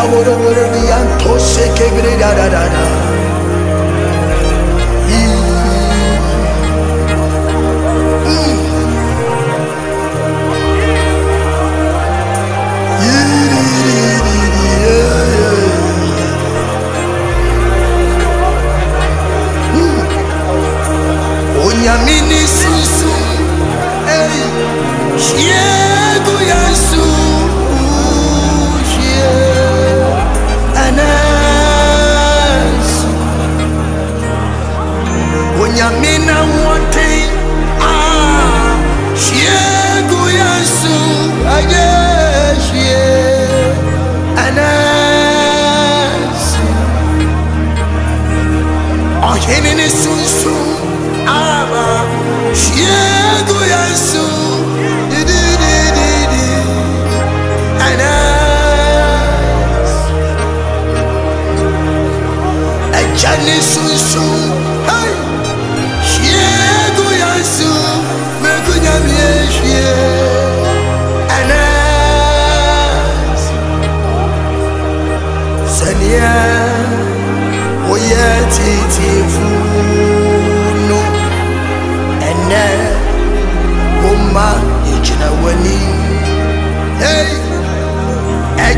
Kavura vurur diyen toz da da da da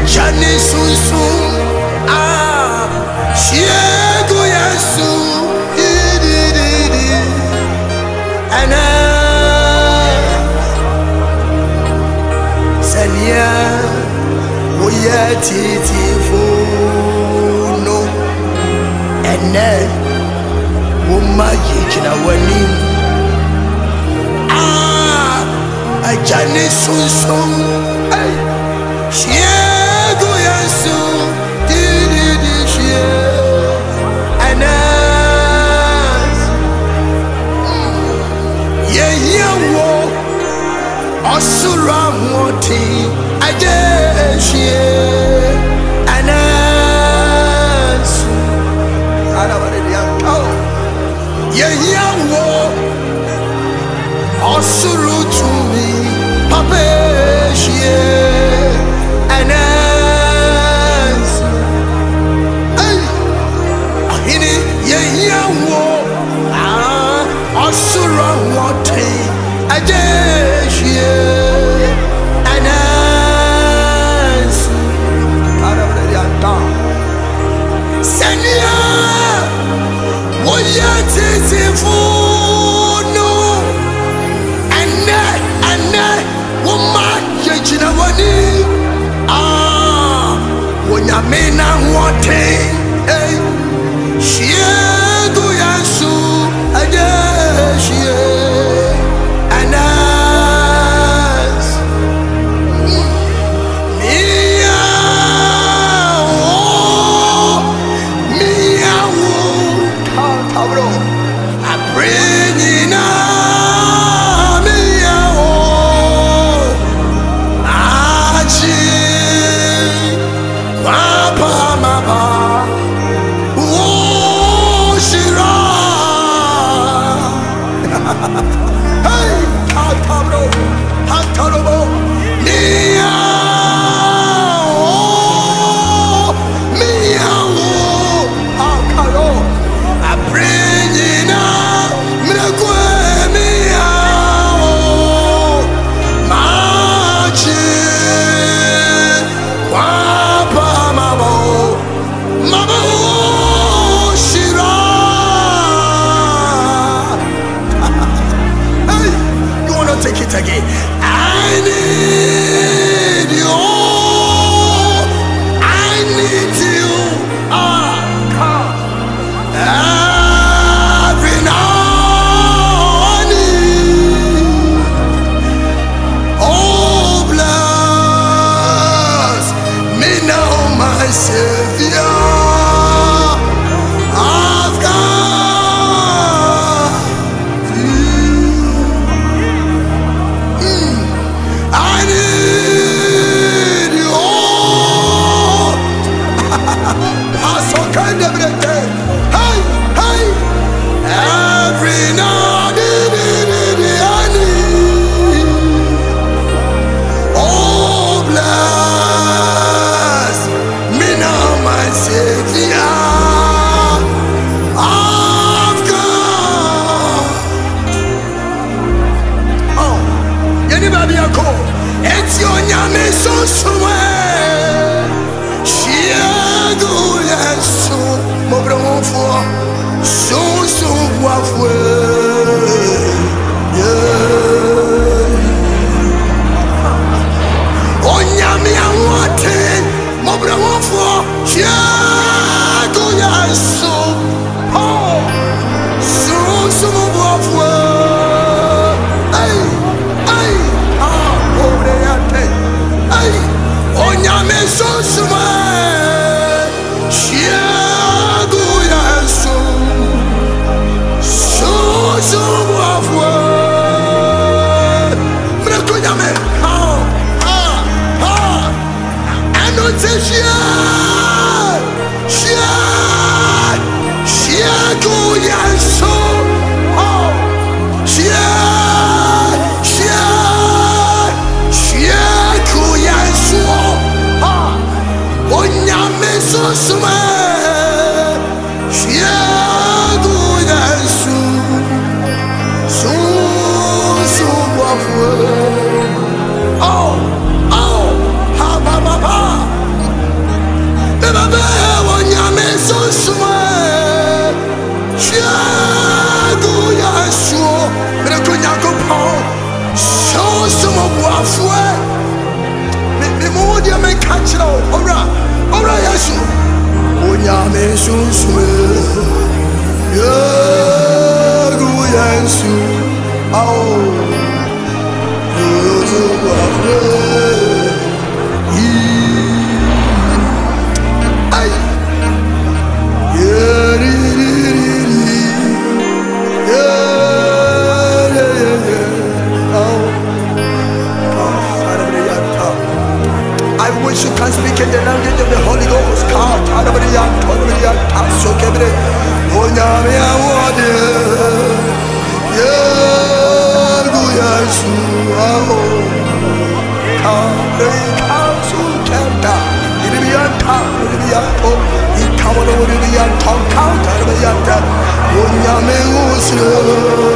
Jani sunsu ah Shiego yesu idididi Ana Sania Oye titi funo Ene Woma yikina wani Ah Ajani sunsu Hey Yeah 你能我听。Kentucky. I need. you to